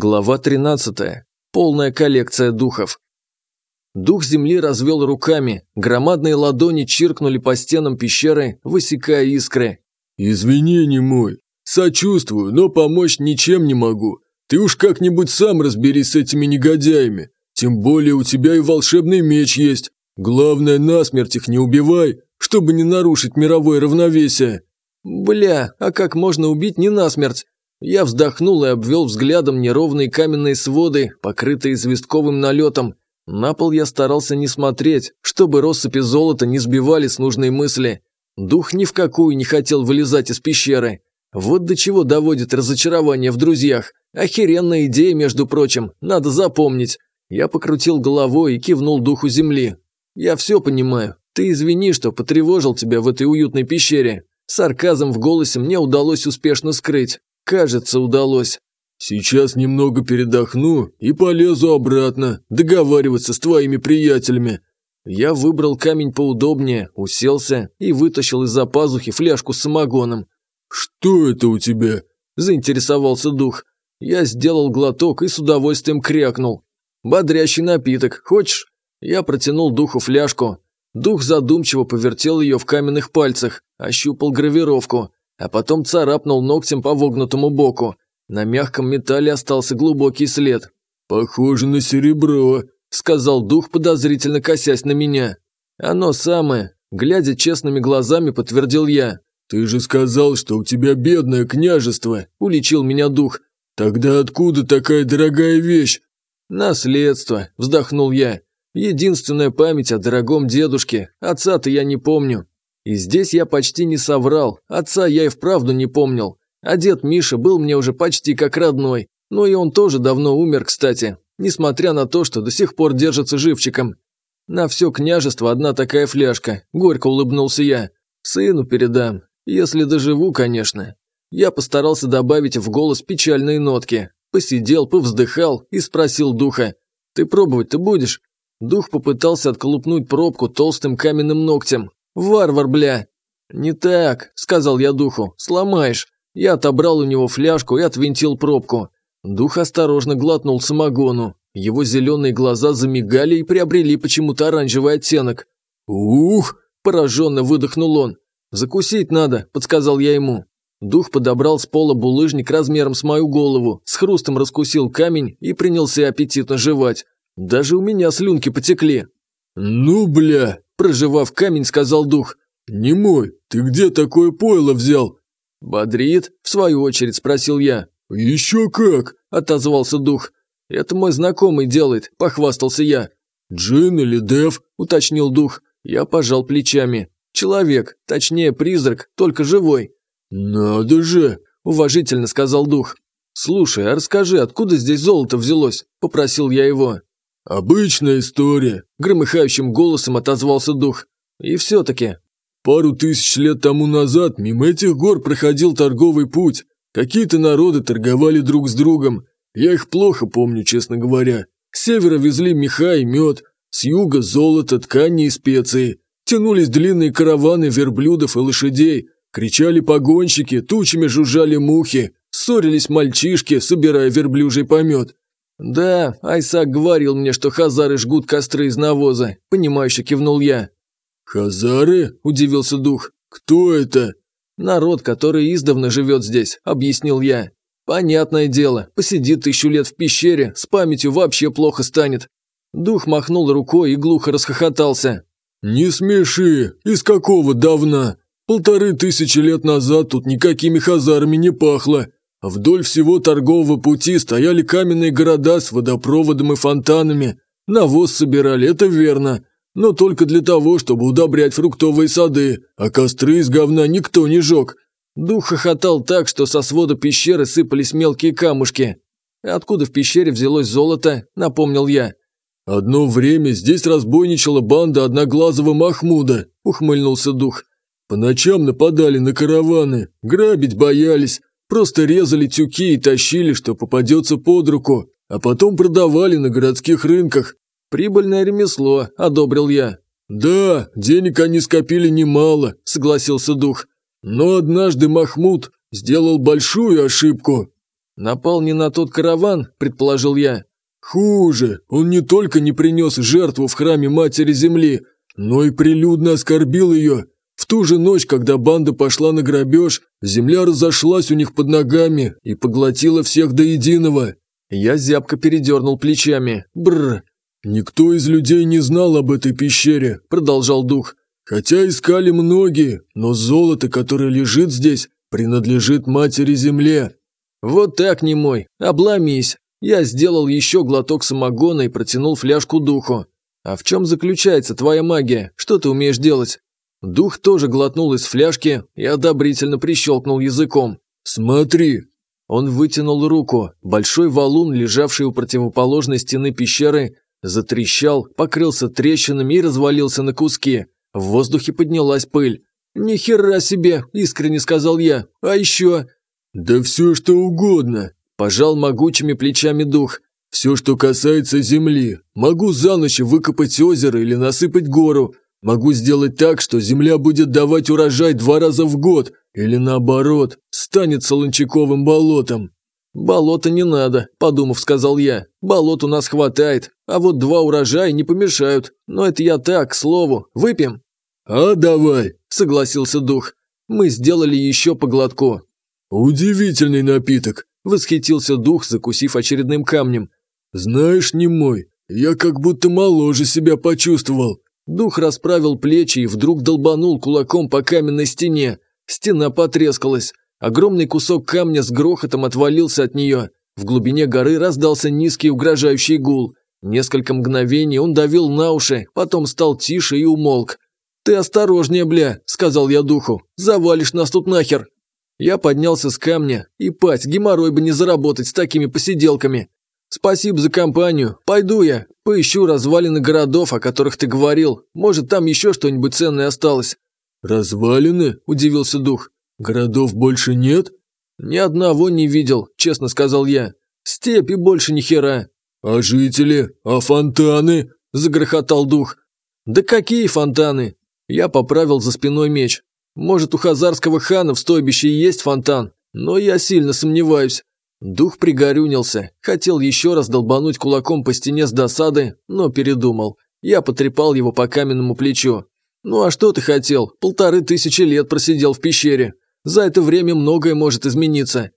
Глава 13. Полная коллекция духов. Дух земли развел руками, громадные ладони чиркнули по стенам пещеры, высекая искры. «Извини, мой. Сочувствую, но помочь ничем не могу. Ты уж как-нибудь сам разберись с этими негодяями. Тем более у тебя и волшебный меч есть. Главное, насмерть их не убивай, чтобы не нарушить мировое равновесие». «Бля, а как можно убить не насмерть?» Я вздохнул и обвел взглядом неровные каменные своды, покрытые известковым налетом. На пол я старался не смотреть, чтобы россыпи золота не сбивали с нужной мысли. Дух ни в какую не хотел вылезать из пещеры. Вот до чего доводит разочарование в друзьях. Охеренная идея, между прочим, надо запомнить. Я покрутил головой и кивнул духу земли. Я все понимаю. Ты извини, что потревожил тебя в этой уютной пещере. Сарказм в голосе мне удалось успешно скрыть. Кажется, удалось. Сейчас немного передохну и полезу обратно, договариваться с твоими приятелями. Я выбрал камень поудобнее, уселся и вытащил из-за пазухи фляжку с самогоном. «Что это у тебя?» – заинтересовался дух. Я сделал глоток и с удовольствием крякнул. «Бодрящий напиток, хочешь?» Я протянул духу фляжку. Дух задумчиво повертел ее в каменных пальцах, ощупал гравировку а потом царапнул ногтем по вогнутому боку. На мягком металле остался глубокий след. «Похоже на серебро», – сказал дух, подозрительно косясь на меня. «Оно самое», – глядя честными глазами, подтвердил я. «Ты же сказал, что у тебя бедное княжество», – уличил меня дух. «Тогда откуда такая дорогая вещь?» «Наследство», – вздохнул я. «Единственная память о дорогом дедушке. Отца-то я не помню». И здесь я почти не соврал, отца я и вправду не помнил. А дед Миша был мне уже почти как родной. Но и он тоже давно умер, кстати, несмотря на то, что до сих пор держится живчиком. На все княжество одна такая фляжка, горько улыбнулся я. Сыну передам, если доживу, конечно. Я постарался добавить в голос печальные нотки. Посидел, повздыхал и спросил духа. «Ты пробовать-то будешь?» Дух попытался отколупнуть пробку толстым каменным ногтем, «Варвар, бля!» «Не так», – сказал я духу. «Сломаешь». Я отобрал у него фляжку и отвинтил пробку. Дух осторожно глотнул самогону. Его зеленые глаза замигали и приобрели почему-то оранжевый оттенок. «Ух!» – пораженно выдохнул он. «Закусить надо», – подсказал я ему. Дух подобрал с пола булыжник размером с мою голову, с хрустом раскусил камень и принялся аппетитно жевать. Даже у меня слюнки потекли. «Ну, бля!» Проживав камень, сказал дух. «Не мой, ты где такое пойло взял?» «Бодрит?» – в свою очередь спросил я. «Еще как!» – отозвался дух. «Это мой знакомый делает», – похвастался я. «Джин или Дев?» – уточнил дух. Я пожал плечами. «Человек, точнее призрак, только живой». «Надо же!» – уважительно сказал дух. «Слушай, а расскажи, откуда здесь золото взялось?» – попросил я его. «Обычная история», – громыхающим голосом отозвался дух. «И все-таки». «Пару тысяч лет тому назад мимо этих гор проходил торговый путь. Какие-то народы торговали друг с другом. Я их плохо помню, честно говоря. С севера везли меха и мед, с юга – золото, ткани и специи. Тянулись длинные караваны верблюдов и лошадей. Кричали погонщики, тучами жужжали мухи. Ссорились мальчишки, собирая верблюжий помет. «Да, Айсак говорил мне, что хазары жгут костры из навоза», – понимающе кивнул я. «Хазары?» – удивился дух. «Кто это?» «Народ, который издавна живет здесь», – объяснил я. «Понятное дело, посидит тысячу лет в пещере, с памятью вообще плохо станет». Дух махнул рукой и глухо расхохотался. «Не смеши, из какого давна? Полторы тысячи лет назад тут никакими хазарами не пахло. Вдоль всего торгового пути стояли каменные города с водопроводом и фонтанами. Навоз собирали, это верно, но только для того, чтобы удобрять фруктовые сады, а костры из говна никто не жег. Дух хохотал так, что со свода пещеры сыпались мелкие камушки. «Откуда в пещере взялось золото?» – напомнил я. «Одно время здесь разбойничала банда одноглазого Махмуда», – ухмыльнулся дух. «По ночам нападали на караваны, грабить боялись, Просто резали тюки и тащили, что попадется под руку, а потом продавали на городских рынках. Прибыльное ремесло, одобрил я. «Да, денег они скопили немало», – согласился дух. «Но однажды Махмуд сделал большую ошибку». «Напал не на тот караван», – предположил я. «Хуже, он не только не принес жертву в храме Матери Земли, но и прилюдно оскорбил ее. Ту же ночь, когда банда пошла на грабеж, земля разошлась у них под ногами и поглотила всех до единого. Я зябко передернул плечами. Бррр. «Никто из людей не знал об этой пещере», – продолжал дух. «Хотя искали многие, но золото, которое лежит здесь, принадлежит матери земле». «Вот так, не мой, обломись». Я сделал еще глоток самогона и протянул фляжку духу. «А в чем заключается твоя магия? Что ты умеешь делать?» Дух тоже глотнул из фляжки и одобрительно прищелкнул языком. «Смотри!» Он вытянул руку. Большой валун, лежавший у противоположной стены пещеры, затрещал, покрылся трещинами и развалился на куски. В воздухе поднялась пыль. Нихера себе!» – искренне сказал я. «А еще?» «Да все, что угодно!» – пожал могучими плечами дух. «Все, что касается земли. Могу за ночь выкопать озеро или насыпать гору. Могу сделать так, что земля будет давать урожай два раза в год, или наоборот, станет солончаковым болотом». «Болота не надо», – подумав, сказал я. «Болот у нас хватает, а вот два урожая не помешают. Но это я так, к слову. Выпьем?» «А давай», – согласился дух. Мы сделали еще по глотку. «Удивительный напиток», – восхитился дух, закусив очередным камнем. «Знаешь, не мой, я как будто моложе себя почувствовал. Дух расправил плечи и вдруг долбанул кулаком по каменной стене. Стена потрескалась. Огромный кусок камня с грохотом отвалился от нее. В глубине горы раздался низкий угрожающий гул. Несколько мгновений он давил на уши, потом стал тише и умолк. «Ты осторожнее, бля», – сказал я духу. «Завалишь нас тут нахер». Я поднялся с камня, и пасть, геморрой бы не заработать с такими посиделками. Спасибо за компанию. Пойду я. Поищу развалины городов, о которых ты говорил. Может, там еще что-нибудь ценное осталось». «Развалины?» – удивился дух. «Городов больше нет?» «Ни одного не видел», – честно сказал я. «Степи больше ни хера». «А жители? А фонтаны?» – загрохотал дух. «Да какие фонтаны?» Я поправил за спиной меч. «Может, у хазарского хана в стойбище и есть фонтан, но я сильно сомневаюсь. Дух пригорюнился, хотел еще раз долбануть кулаком по стене с досады, но передумал. Я потрепал его по каменному плечу. «Ну а что ты хотел? Полторы тысячи лет просидел в пещере. За это время многое может измениться».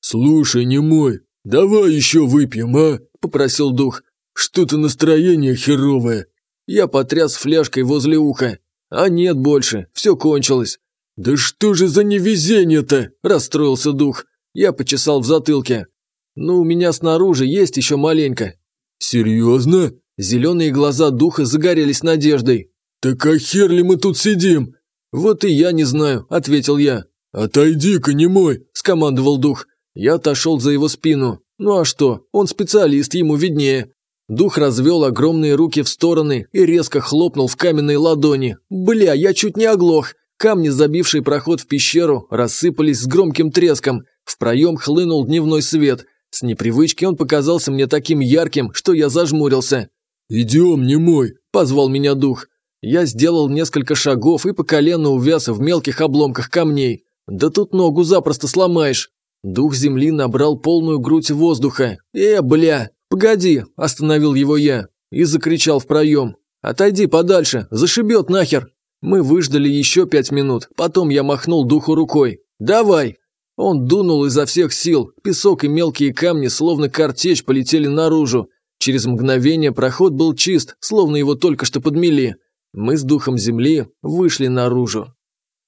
«Слушай, не мой, давай еще выпьем, а?» – попросил дух. «Что-то настроение херовое». Я потряс фляжкой возле уха. «А нет больше, все кончилось». «Да что же за невезение-то?» – расстроился дух. Я почесал в затылке. Ну у меня снаружи есть еще маленько». «Серьезно?» Зеленые глаза духа загорелись надеждой. «Так а хер ли мы тут сидим?» «Вот и я не знаю», – ответил я. «Отойди-ка, не мой, скомандовал дух. Я отошел за его спину. «Ну а что? Он специалист, ему виднее». Дух развел огромные руки в стороны и резко хлопнул в каменной ладони. «Бля, я чуть не оглох!» Камни, забившие проход в пещеру, рассыпались с громким треском – в проем хлынул дневной свет. С непривычки он показался мне таким ярким, что я зажмурился. «Идем, не мой, позвал меня дух. Я сделал несколько шагов и по колено увяз в мелких обломках камней. Да тут ногу запросто сломаешь. Дух земли набрал полную грудь воздуха. «Э, бля! Погоди!» – остановил его я и закричал в проем. «Отойди подальше! Зашибет нахер!» Мы выждали еще пять минут, потом я махнул духу рукой. «Давай!» Он дунул изо всех сил, песок и мелкие камни, словно картечь, полетели наружу. Через мгновение проход был чист, словно его только что подмели. Мы с духом земли вышли наружу.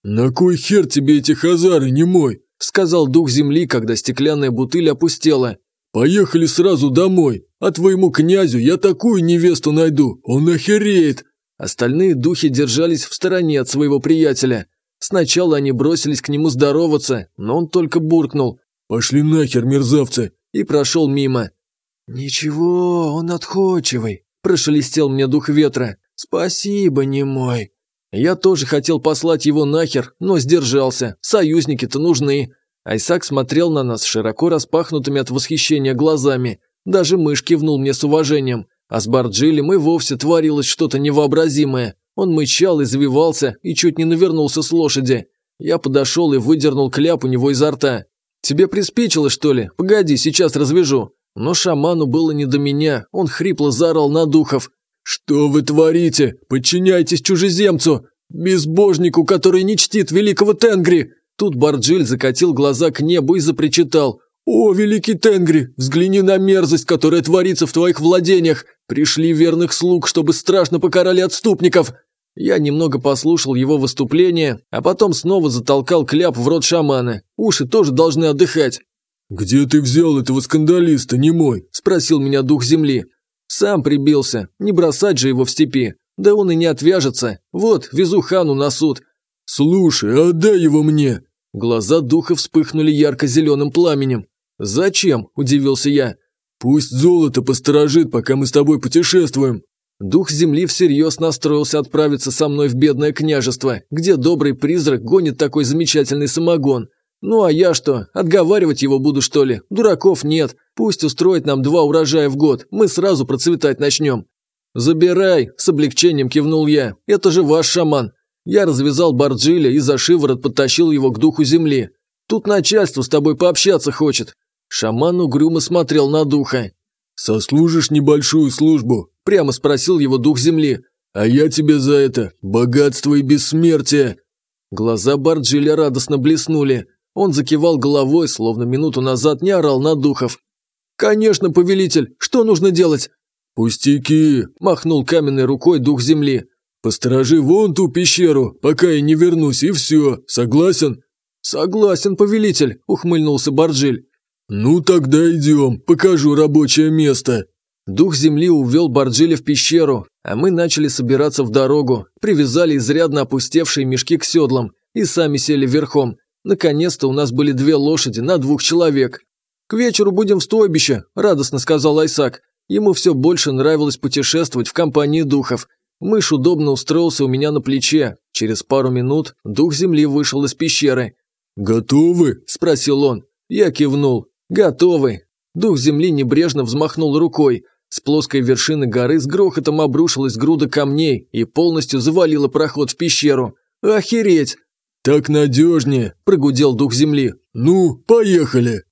«На кой хер тебе эти хазары, не мой?» – сказал дух земли, когда стеклянная бутыль опустела. «Поехали сразу домой, а твоему князю я такую невесту найду, он охереет!» Остальные духи держались в стороне от своего приятеля – Сначала они бросились к нему здороваться, но он только буркнул «Пошли нахер, мерзавцы!» и прошел мимо. «Ничего, он отходчивый», – прошелестел мне дух ветра. «Спасибо, не мой». Я тоже хотел послать его нахер, но сдержался. Союзники-то нужны. Айсак смотрел на нас широко распахнутыми от восхищения глазами. Даже мышь кивнул мне с уважением. А с Барджили мы вовсе творилось что-то невообразимое. Он мычал, извивался и чуть не навернулся с лошади. Я подошел и выдернул кляп у него изо рта. «Тебе приспичило, что ли? Погоди, сейчас развяжу». Но шаману было не до меня, он хрипло заорал на духов. «Что вы творите? Подчиняйтесь чужеземцу! Безбожнику, который не чтит великого Тенгри!» Тут Барджиль закатил глаза к небу и запричитал. «О, великий Тенгри, взгляни на мерзость, которая творится в твоих владениях! Пришли верных слуг, чтобы страшно покарали отступников! Я немного послушал его выступление, а потом снова затолкал кляп в рот шамана. Уши тоже должны отдыхать. «Где ты взял этого скандалиста, не мой? спросил меня дух земли. «Сам прибился. Не бросать же его в степи. Да он и не отвяжется. Вот, везу хану на суд». «Слушай, а отдай его мне!» Глаза духа вспыхнули ярко-зеленым пламенем. «Зачем?» – удивился я. «Пусть золото посторожит, пока мы с тобой путешествуем». Дух земли всерьез настроился отправиться со мной в бедное княжество, где добрый призрак гонит такой замечательный самогон. Ну а я что, отговаривать его буду что ли? Дураков нет. Пусть устроит нам два урожая в год, мы сразу процветать начнем. «Забирай!» – с облегчением кивнул я. «Это же ваш шаман!» Я развязал Барджиля и за шиворот подтащил его к духу земли. «Тут начальство с тобой пообщаться хочет!» Шаман угрюмо смотрел на духа. «Сослужишь небольшую службу, Прямо спросил его дух земли. «А я тебе за это, богатство и бессмертие!» Глаза Барджиля радостно блеснули. Он закивал головой, словно минуту назад не орал на духов. «Конечно, повелитель, что нужно делать?» «Пустяки!» – махнул каменной рукой дух земли. «Посторожи вон ту пещеру, пока я не вернусь, и все. Согласен?» «Согласен, повелитель!» – ухмыльнулся Барджиль. «Ну тогда идем, покажу рабочее место!» Дух земли увел Борджили в пещеру, а мы начали собираться в дорогу, привязали изрядно опустевшие мешки к седлам и сами сели верхом. Наконец-то у нас были две лошади на двух человек. «К вечеру будем в стойбище», – радостно сказал Айсак. Ему все больше нравилось путешествовать в компании духов. Мышь удобно устроился у меня на плече. Через пару минут дух земли вышел из пещеры. «Готовы?» – спросил он. Я кивнул. «Готовы». Дух земли небрежно взмахнул рукой – с плоской вершины горы с грохотом обрушилась груда камней и полностью завалила проход в пещеру. «Охереть!» «Так надежнее!» – прогудел дух земли. «Ну, поехали!»